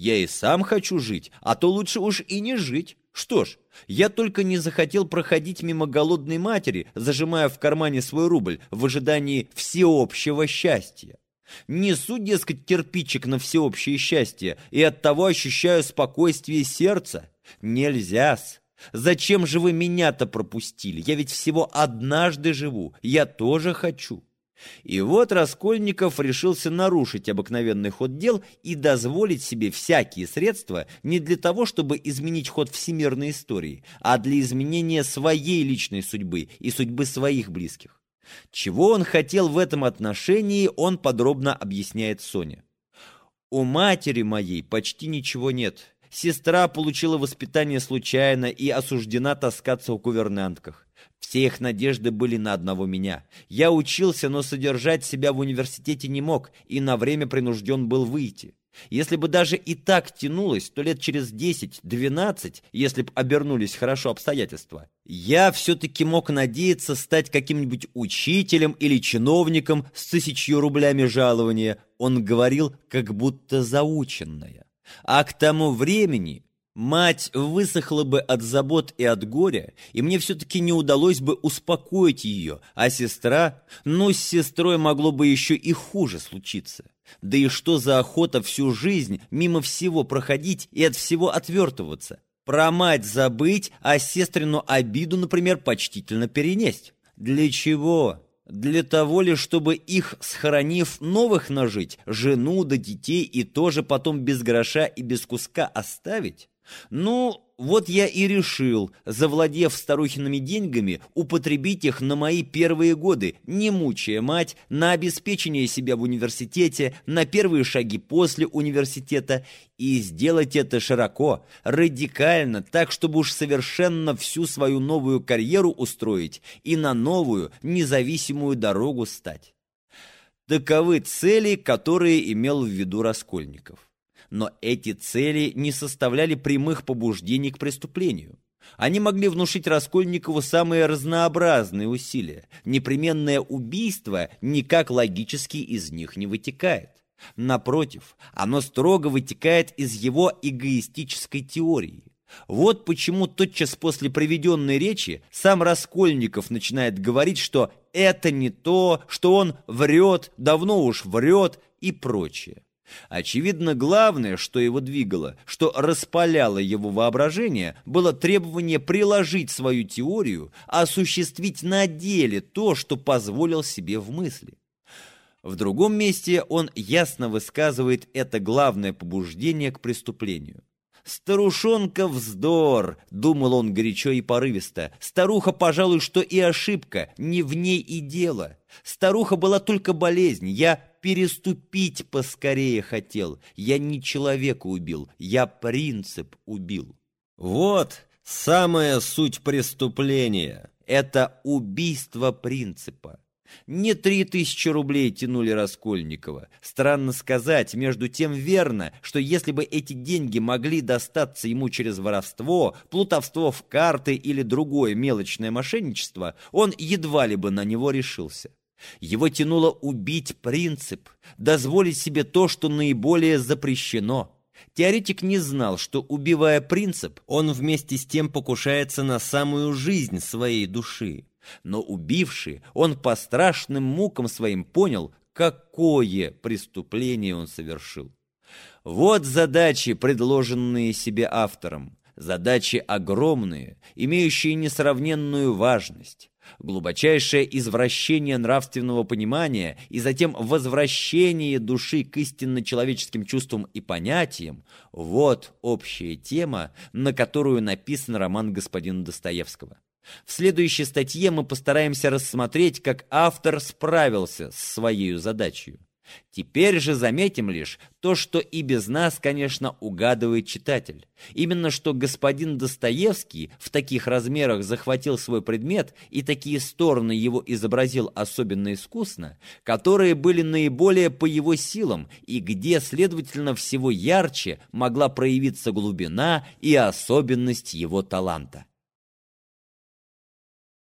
Я и сам хочу жить, а то лучше уж и не жить. Что ж, я только не захотел проходить мимо голодной матери, зажимая в кармане свой рубль в ожидании всеобщего счастья. Несу, дескать, кирпичик на всеобщее счастье и оттого ощущаю спокойствие сердца. Нельзя-с. Зачем же вы меня-то пропустили? Я ведь всего однажды живу, я тоже хочу. И вот Раскольников решился нарушить обыкновенный ход дел и дозволить себе всякие средства не для того, чтобы изменить ход всемирной истории, а для изменения своей личной судьбы и судьбы своих близких. Чего он хотел в этом отношении, он подробно объясняет Соне. «У матери моей почти ничего нет. Сестра получила воспитание случайно и осуждена таскаться в гувернантках. Все их надежды были на одного меня. Я учился, но содержать себя в университете не мог и на время принужден был выйти. Если бы даже и так тянулось, то лет через 10-12, если бы обернулись хорошо обстоятельства, я все-таки мог надеяться стать каким-нибудь учителем или чиновником с тысячью рублями жалования. Он говорил, как будто заученное. А к тому времени Мать высохла бы от забот и от горя, и мне все-таки не удалось бы успокоить ее, а сестра, ну, с сестрой могло бы еще и хуже случиться. Да и что за охота всю жизнь мимо всего проходить и от всего отвертываться? Про мать забыть, а сестрину обиду, например, почтительно перенесть. Для чего? Для того ли, чтобы их, схоронив, новых нажить, жену да детей и тоже потом без гроша и без куска оставить? Ну, вот я и решил, завладев старухиными деньгами, употребить их на мои первые годы, не мучая мать, на обеспечение себя в университете, на первые шаги после университета, и сделать это широко, радикально, так, чтобы уж совершенно всю свою новую карьеру устроить и на новую, независимую дорогу стать. Таковы цели, которые имел в виду Раскольников но эти цели не составляли прямых побуждений к преступлению. Они могли внушить Раскольникову самые разнообразные усилия. Непременное убийство никак логически из них не вытекает. Напротив, оно строго вытекает из его эгоистической теории. Вот почему тотчас после приведенной речи сам Раскольников начинает говорить, что это не то, что он врет, давно уж врет и прочее. Очевидно, главное, что его двигало, что распаляло его воображение, было требование приложить свою теорию, осуществить на деле то, что позволил себе в мысли. В другом месте он ясно высказывает это главное побуждение к преступлению. «Старушонка вздор!» — думал он горячо и порывисто. «Старуха, пожалуй, что и ошибка, не в ней и дело. Старуха была только болезнь, я переступить поскорее хотел. Я не человека убил, я принцип убил. Вот самая суть преступления. Это убийство принципа. Не три тысячи рублей тянули Раскольникова. Странно сказать, между тем верно, что если бы эти деньги могли достаться ему через воровство, плутовство в карты или другое мелочное мошенничество, он едва ли бы на него решился. Его тянуло убить принцип, дозволить себе то, что наиболее запрещено. Теоретик не знал, что, убивая принцип, он вместе с тем покушается на самую жизнь своей души. Но убивший, он по страшным мукам своим понял, какое преступление он совершил. Вот задачи, предложенные себе автором. Задачи огромные, имеющие несравненную важность глубочайшее извращение нравственного понимания и затем возвращение души к истинно человеческим чувствам и понятиям – вот общая тема, на которую написан роман господина Достоевского. В следующей статье мы постараемся рассмотреть, как автор справился с своей задачей. Теперь же заметим лишь то, что и без нас, конечно, угадывает читатель. Именно что господин Достоевский в таких размерах захватил свой предмет и такие стороны его изобразил особенно искусно, которые были наиболее по его силам и где, следовательно, всего ярче могла проявиться глубина и особенность его таланта.